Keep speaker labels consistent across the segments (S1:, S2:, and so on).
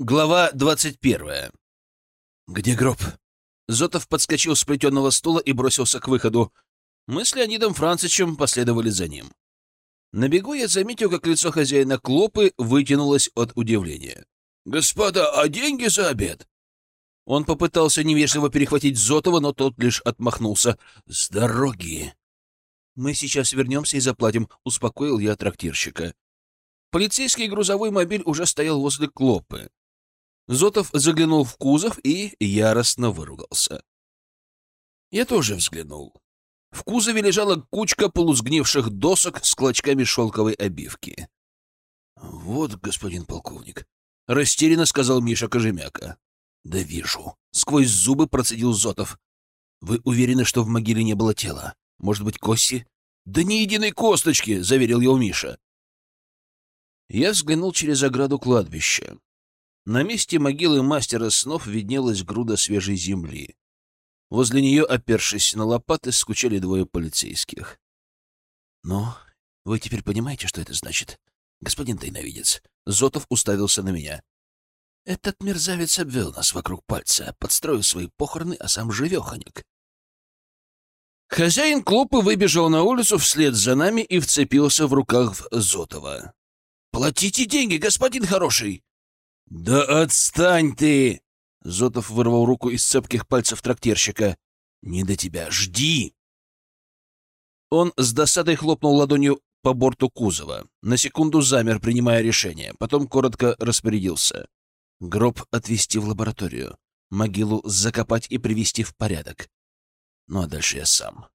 S1: Глава двадцать первая. «Где гроб?» Зотов подскочил с плетеного стула и бросился к выходу. Мы с Леонидом Францичем последовали за ним. На бегу я заметил, как лицо хозяина Клопы вытянулось от удивления. «Господа, а деньги за обед?» Он попытался невежливо перехватить Зотова, но тот лишь отмахнулся. «С дороги!» «Мы сейчас вернемся и заплатим», — успокоил я трактирщика. Полицейский грузовой мобиль уже стоял возле Клопы. Зотов заглянул в кузов и яростно выругался. Я тоже взглянул. В кузове лежала кучка полусгнивших досок с клочками шелковой обивки. — Вот, господин полковник, — растерянно сказал Миша Кожемяка. — Да вижу. Сквозь зубы процедил Зотов. — Вы уверены, что в могиле не было тела? Может быть, кости? — Да ни единой косточки, — заверил его Миша. Я взглянул через ограду кладбища. На месте могилы мастера снов виднелась груда свежей земли. Возле нее, опершись на лопаты, скучали двое полицейских. — Ну, вы теперь понимаете, что это значит? Господин тайновидец, Зотов уставился на меня. Этот мерзавец обвел нас вокруг пальца, подстроил свои похороны, а сам живеханик. Хозяин клопы выбежал на улицу вслед за нами и вцепился в руках Зотова. «Платите деньги, господин хороший!» «Да отстань ты!» Зотов вырвал руку из цепких пальцев трактирщика. «Не до тебя! Жди!» Он с досадой хлопнул ладонью по борту кузова. На секунду замер, принимая решение. Потом коротко распорядился. Гроб отвезти в лабораторию. Могилу закопать и привести в порядок. Ну а дальше я сам.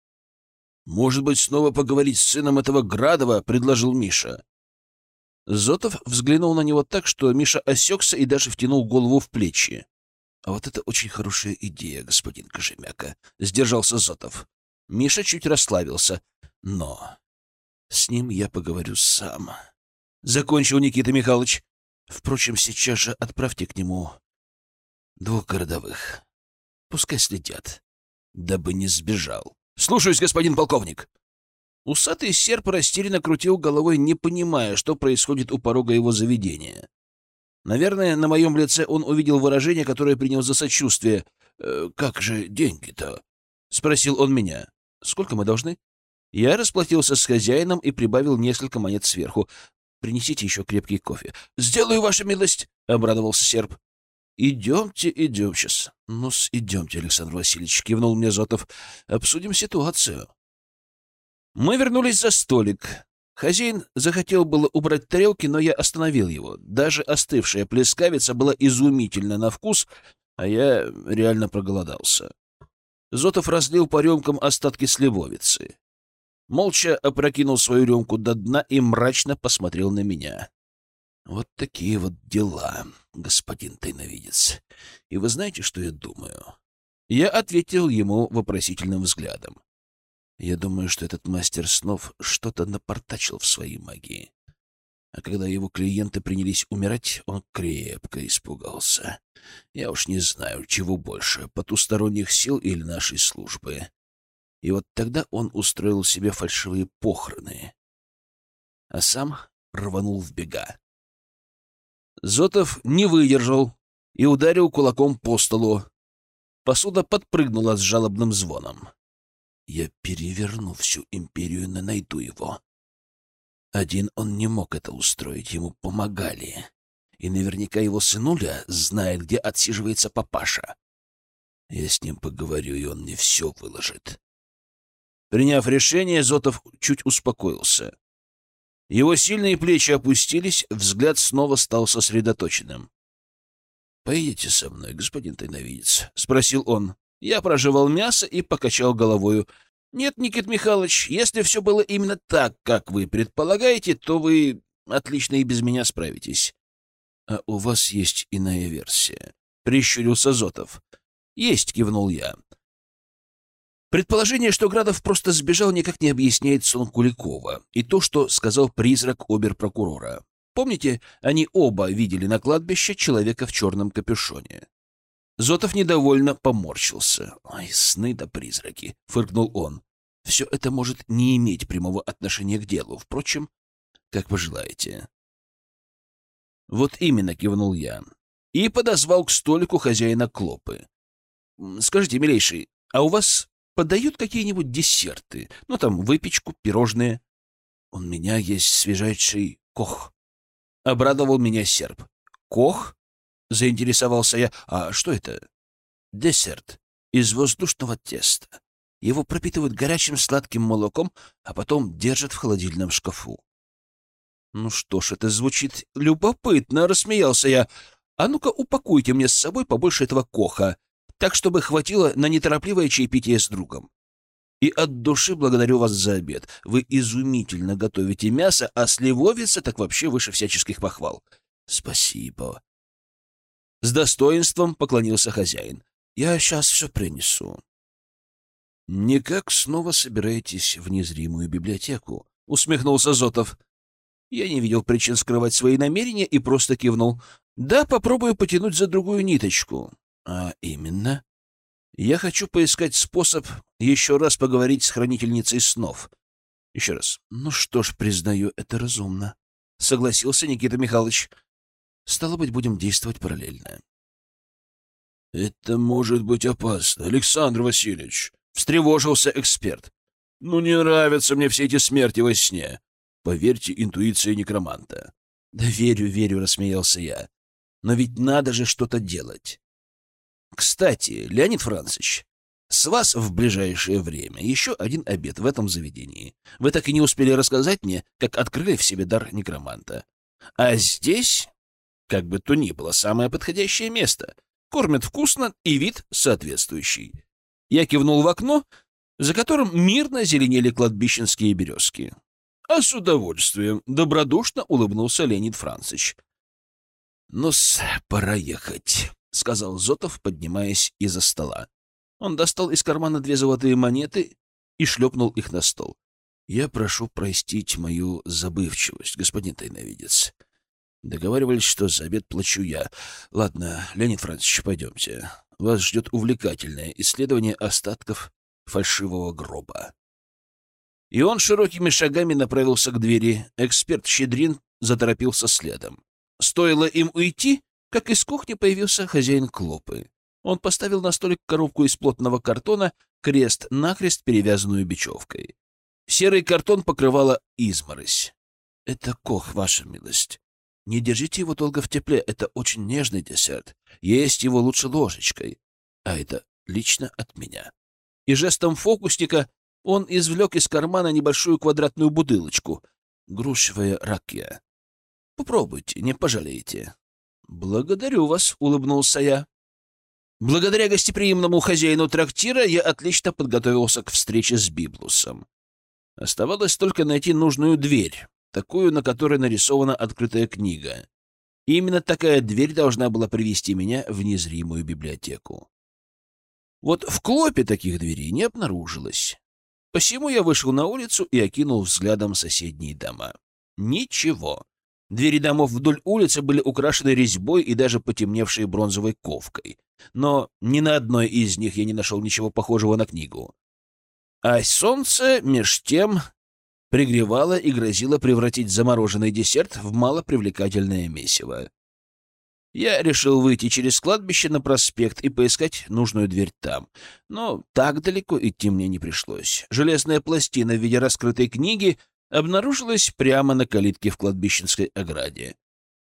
S1: «Может быть, снова поговорить с сыном этого Градова?» — предложил Миша. Зотов взглянул на него так, что Миша осекся и даже втянул голову в плечи. — А вот это очень хорошая идея, господин Кожемяка, — сдержался Зотов. Миша чуть расслабился. — Но с ним я поговорю сам. Закончил Никита Михайлович. Впрочем, сейчас же отправьте к нему двух городовых. Пускай следят, дабы не сбежал. — Слушаюсь, господин полковник. Усатый серп растерянно крутил головой, не понимая, что происходит у порога его заведения. Наверное, на моем лице он увидел выражение, которое принял за сочувствие. «Э, «Как же деньги-то?» — спросил он меня. «Сколько мы должны?» Я расплатился с хозяином и прибавил несколько монет сверху. «Принесите еще крепкий кофе». «Сделаю, ваша милость!» — обрадовался серп. «Идемте, идем сейчас». «Ну-с, идемте, Александр Васильевич», — кивнул мне Зотов. «Обсудим ситуацию». Мы вернулись за столик. Хозяин захотел было убрать тарелки, но я остановил его. Даже остывшая плескавица была изумительна на вкус, а я реально проголодался. Зотов разлил по рюмкам остатки сливовицы. Молча опрокинул свою рюмку до дна и мрачно посмотрел на меня. Вот такие вот дела, господин тайновидец. И вы знаете, что я думаю? Я ответил ему вопросительным взглядом. Я думаю, что этот мастер снов что-то напортачил в своей магии. А когда его клиенты принялись умирать, он крепко испугался. Я уж не знаю, чего больше, потусторонних сил или нашей службы. И вот тогда он устроил себе фальшивые похороны, а сам рванул в бега. Зотов не выдержал и ударил кулаком по столу. Посуда подпрыгнула с жалобным звоном. Я переверну всю империю, но найду его. Один он не мог это устроить, ему помогали. И наверняка его сынуля знает, где отсиживается папаша. Я с ним поговорю, и он мне все выложит. Приняв решение, Зотов чуть успокоился. Его сильные плечи опустились, взгляд снова стал сосредоточенным. — Поедете со мной, господин тайновидец? — спросил он. Я прожевал мясо и покачал головою. «Нет, Никит Михайлович, если все было именно так, как вы предполагаете, то вы отлично и без меня справитесь». «А у вас есть иная версия», — прищурился Зотов. «Есть», — кивнул я. Предположение, что Градов просто сбежал, никак не объясняет сон Куликова и то, что сказал призрак оберпрокурора. Помните, они оба видели на кладбище человека в черном капюшоне. Зотов недовольно поморщился. «Ой, сны да призраки!» — фыркнул он. «Все это может не иметь прямого отношения к делу. Впрочем, как пожелаете». «Вот именно», — кивнул я. и подозвал к столику хозяина Клопы. «Скажите, милейший, а у вас подают какие-нибудь десерты? Ну, там, выпечку, пирожные?» «У меня есть свежайший кох», — обрадовал меня серб. «Кох?» — заинтересовался я. «А что это?» «Десерт из воздушного теста. Его пропитывают горячим сладким молоком, а потом держат в холодильном шкафу. «Ну что ж, это звучит любопытно», — рассмеялся я. «А ну-ка упакуйте мне с собой побольше этого коха, так, чтобы хватило на неторопливое чаепитие с другом. И от души благодарю вас за обед. Вы изумительно готовите мясо, а сливовица так вообще выше всяческих похвал. Спасибо». С достоинством поклонился хозяин. «Я сейчас все принесу». «Никак снова собираетесь в незримую библиотеку?» — усмехнулся Зотов. Я не видел причин скрывать свои намерения и просто кивнул. «Да, попробую потянуть за другую ниточку». «А именно?» «Я хочу поискать способ еще раз поговорить с хранительницей снов». «Еще раз. Ну что ж, признаю, это разумно», — согласился Никита Михайлович. «Стало быть, будем действовать параллельно». «Это может быть опасно, Александр Васильевич», Встревожился эксперт. «Ну не нравятся мне все эти смерти во сне. Поверьте интуиции некроманта». «Да верю, верю», — рассмеялся я. «Но ведь надо же что-то делать». «Кстати, Леонид Францич, с вас в ближайшее время еще один обед в этом заведении. Вы так и не успели рассказать мне, как открыли в себе дар некроманта. А здесь, как бы то ни было, самое подходящее место. Кормят вкусно и вид соответствующий. Я кивнул в окно, за которым мирно зеленели кладбищенские березки. — А с удовольствием! — добродушно улыбнулся Леонид Францич. ну пора ехать, — сказал Зотов, поднимаясь из-за стола. Он достал из кармана две золотые монеты и шлепнул их на стол. — Я прошу простить мою забывчивость, господин тайновидец. Договаривались, что за обед плачу я. Ладно, Леонид Францович, пойдемте. Вас ждет увлекательное исследование остатков фальшивого гроба. И он широкими шагами направился к двери. Эксперт Щедрин заторопился следом. Стоило им уйти, как из кухни появился хозяин Клопы. Он поставил на столик коробку из плотного картона, крест-накрест, перевязанную бечевкой. Серый картон покрывала изморозь. — Это кох, ваша милость. Не держите его долго в тепле, это очень нежный десерт. Есть его лучше ложечкой. А это лично от меня. И жестом фокусника он извлек из кармана небольшую квадратную бутылочку. Грушевая ракия. Попробуйте, не пожалеете. Благодарю вас, улыбнулся я. Благодаря гостеприимному хозяину трактира я отлично подготовился к встрече с Библусом. Оставалось только найти нужную дверь такую, на которой нарисована открытая книга. И именно такая дверь должна была привести меня в незримую библиотеку. Вот в Клопе таких дверей не обнаружилось. Посему я вышел на улицу и окинул взглядом соседние дома. Ничего. Двери домов вдоль улицы были украшены резьбой и даже потемневшей бронзовой ковкой. Но ни на одной из них я не нашел ничего похожего на книгу. А солнце, меж тем, пригревала и грозила превратить замороженный десерт в малопривлекательное месиво. Я решил выйти через кладбище на проспект и поискать нужную дверь там. Но так далеко идти мне не пришлось. Железная пластина в виде раскрытой книги обнаружилась прямо на калитке в кладбищенской ограде.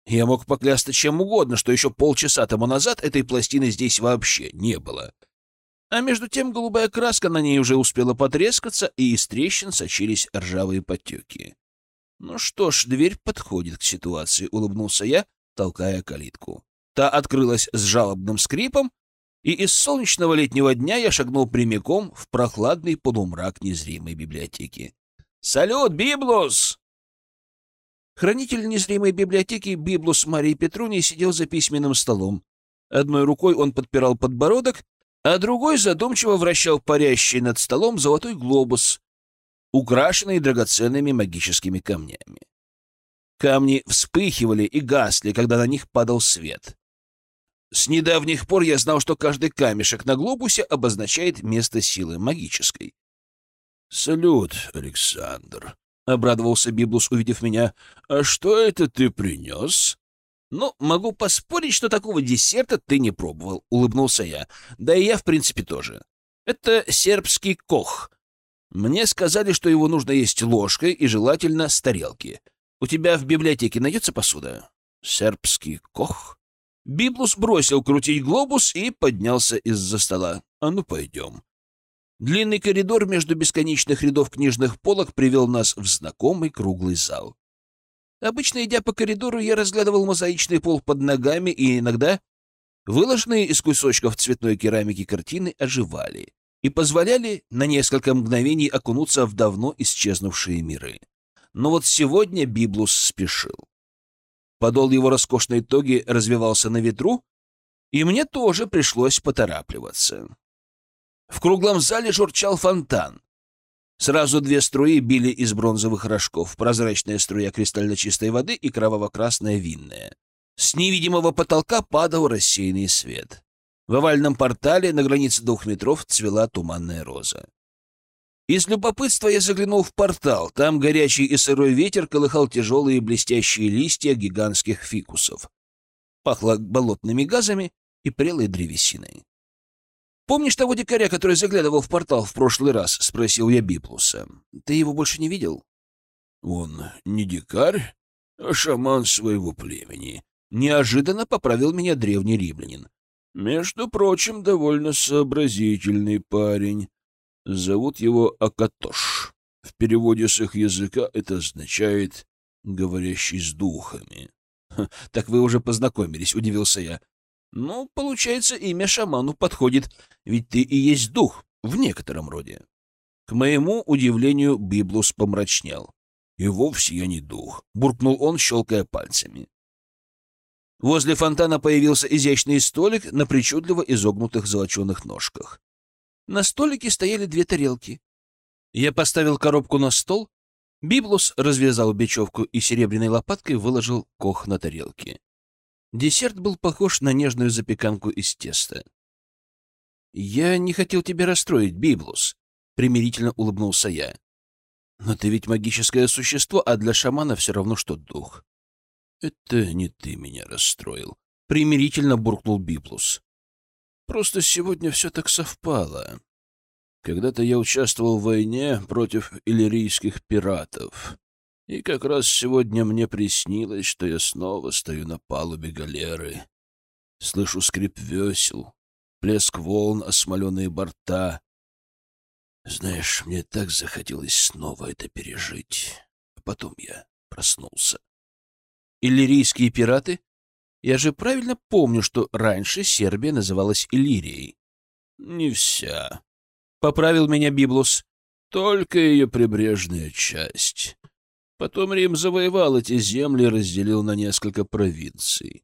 S1: Я мог поклясться чем угодно, что еще полчаса тому назад этой пластины здесь вообще не было. А между тем голубая краска на ней уже успела потрескаться, и из трещин сочились ржавые потеки. «Ну что ж, дверь подходит к ситуации», — улыбнулся я, толкая калитку. Та открылась с жалобным скрипом, и из солнечного летнего дня я шагнул прямиком в прохладный полумрак незримой библиотеки. «Салют, Библус!» Хранитель незримой библиотеки Библус Марии Петруни сидел за письменным столом. Одной рукой он подпирал подбородок, а другой задумчиво вращал парящий над столом золотой глобус, украшенный драгоценными магическими камнями. Камни вспыхивали и гасли, когда на них падал свет. С недавних пор я знал, что каждый камешек на глобусе обозначает место силы магической. «Салют, Александр», — обрадовался Библус, увидев меня. «А что это ты принес?» «Ну, могу поспорить, что такого десерта ты не пробовал», — улыбнулся я. «Да и я, в принципе, тоже. Это сербский кох. Мне сказали, что его нужно есть ложкой и желательно с тарелки. У тебя в библиотеке найдется посуда?» «Сербский кох?» Библус бросил крутить глобус и поднялся из-за стола. «А ну, пойдем». Длинный коридор между бесконечных рядов книжных полок привел нас в знакомый круглый зал. Обычно, идя по коридору, я разглядывал мозаичный пол под ногами, и иногда выложенные из кусочков цветной керамики картины оживали и позволяли на несколько мгновений окунуться в давно исчезнувшие миры. Но вот сегодня Библус спешил. Подол его роскошной тоги развивался на ветру, и мне тоже пришлось поторапливаться. В круглом зале журчал фонтан. Сразу две струи били из бронзовых рожков. Прозрачная струя кристально чистой воды и кроваво-красная винная. С невидимого потолка падал рассеянный свет. В овальном портале на границе двух метров цвела туманная роза. Из любопытства я заглянул в портал. Там горячий и сырой ветер колыхал тяжелые блестящие листья гигантских фикусов. Пахло болотными газами и прелой древесиной. «Помнишь того дикаря, который заглядывал в портал в прошлый раз?» — спросил я Биплуса. «Ты его больше не видел?» «Он не дикарь, а шаман своего племени», — неожиданно поправил меня древний римлянин. «Между прочим, довольно сообразительный парень. Зовут его Акатош. В переводе с их языка это означает «говорящий с духами». «Так вы уже познакомились», — удивился я. Ну, получается, имя шаману подходит, ведь ты и есть дух, в некотором роде. К моему удивлению, Библус помрачнел. «И вовсе я не дух», — буркнул он, щелкая пальцами. Возле фонтана появился изящный столик на причудливо изогнутых золоченых ножках. На столике стояли две тарелки. Я поставил коробку на стол, Библус развязал бечевку и серебряной лопаткой выложил кох на тарелке. Десерт был похож на нежную запеканку из теста. «Я не хотел тебя расстроить, Библус», — примирительно улыбнулся я. «Но ты ведь магическое существо, а для шамана все равно, что дух». «Это не ты меня расстроил», — примирительно буркнул Библус. «Просто сегодня все так совпало. Когда-то я участвовал в войне против иллирийских пиратов. И как раз сегодня мне приснилось, что я снова стою на палубе галеры. Слышу скрип весел, плеск волн, осмоленные борта. Знаешь, мне так захотелось снова это пережить. А потом я проснулся. Иллирийские пираты? Я же правильно помню, что раньше Сербия называлась Иллирией. Не вся. Поправил меня Библус. Только ее прибрежная часть. Потом Рим завоевал эти земли и разделил на несколько провинций.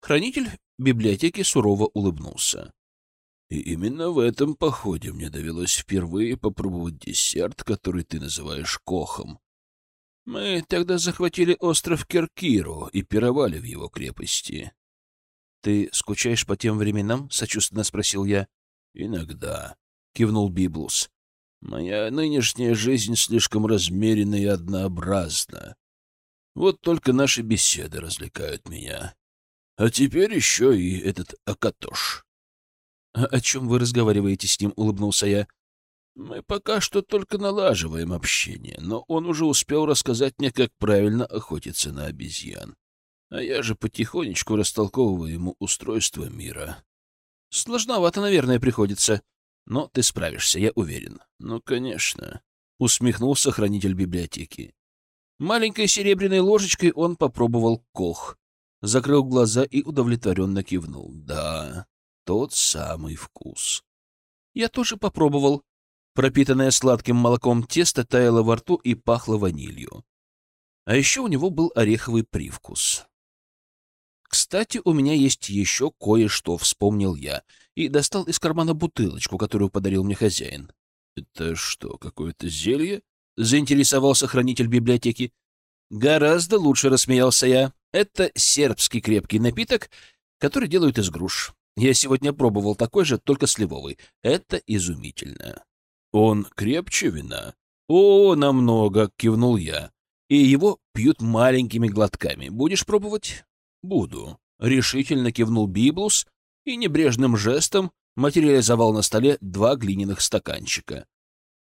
S1: Хранитель библиотеки сурово улыбнулся. И именно в этом походе мне довелось впервые попробовать десерт, который ты называешь кохом. Мы тогда захватили остров Керкиру и пировали в его крепости. — Ты скучаешь по тем временам? — сочувственно спросил я. — Иногда, — кивнул Библус. Моя нынешняя жизнь слишком размерена и однообразна. Вот только наши беседы развлекают меня. А теперь еще и этот Акатош. «А — О чем вы разговариваете с ним? — улыбнулся я. — Мы пока что только налаживаем общение, но он уже успел рассказать мне, как правильно охотиться на обезьян. А я же потихонечку растолковываю ему устройство мира. — Сложновато, наверное, приходится. Но ты справишься, я уверен. Ну, конечно, усмехнулся хранитель библиотеки. Маленькой серебряной ложечкой он попробовал кох, закрыл глаза и удовлетворенно кивнул. Да, тот самый вкус. Я тоже попробовал. Пропитанное сладким молоком тесто таяло во рту и пахло ванилью. А еще у него был ореховый привкус. Кстати, у меня есть еще кое-что, вспомнил я, и достал из кармана бутылочку, которую подарил мне хозяин. Это что, какое-то зелье? Заинтересовался хранитель библиотеки. Гораздо лучше, рассмеялся я. Это сербский крепкий напиток, который делают из груш. Я сегодня пробовал такой же, только сливовый. Это изумительно. Он крепче вина? О, намного, кивнул я. И его пьют маленькими глотками. Будешь пробовать? «Буду», — решительно кивнул Библус и небрежным жестом материализовал на столе два глиняных стаканчика.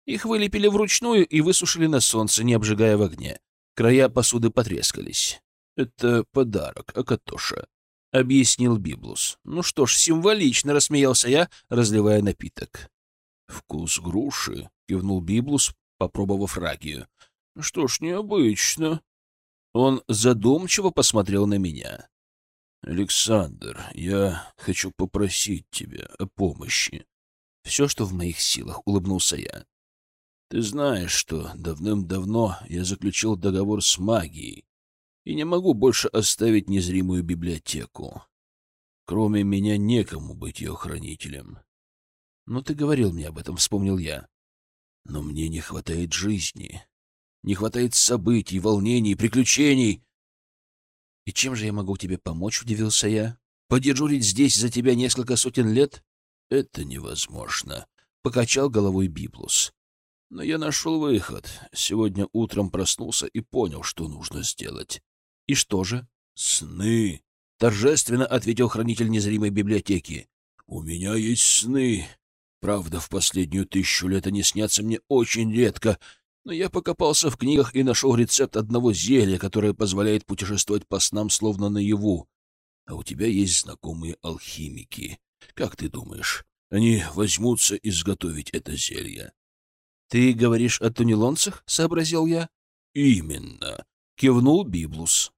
S1: Их вылепили вручную и высушили на солнце, не обжигая в огне. Края посуды потрескались. «Это подарок, Акатоша», — объяснил Библус. «Ну что ж, символично», — рассмеялся я, разливая напиток. «Вкус груши», — кивнул Библус, попробовав рагию. «Что ж, необычно». Он задумчиво посмотрел на меня. «Александр, я хочу попросить тебя о помощи». «Все, что в моих силах», — улыбнулся я. «Ты знаешь, что давным-давно я заключил договор с магией и не могу больше оставить незримую библиотеку. Кроме меня некому быть ее хранителем». «Ну, ты говорил мне об этом», — вспомнил я. «Но мне не хватает жизни, не хватает событий, волнений, приключений». «И чем же я могу тебе помочь?» — удивился я. «Подежурить здесь за тебя несколько сотен лет?» «Это невозможно», — покачал головой Библус. «Но я нашел выход. Сегодня утром проснулся и понял, что нужно сделать». «И что же?» «Сны», — торжественно ответил хранитель незримой библиотеки. «У меня есть сны. Правда, в последнюю тысячу лет они снятся мне очень редко, но я покопался в книгах и нашел рецепт одного зелья, которое позволяет путешествовать по снам словно наяву. А у тебя есть знакомые алхимики. Как ты думаешь, они возьмутся изготовить это зелье? — Ты говоришь о тунелонцах? — сообразил я. — Именно, — кивнул Библус.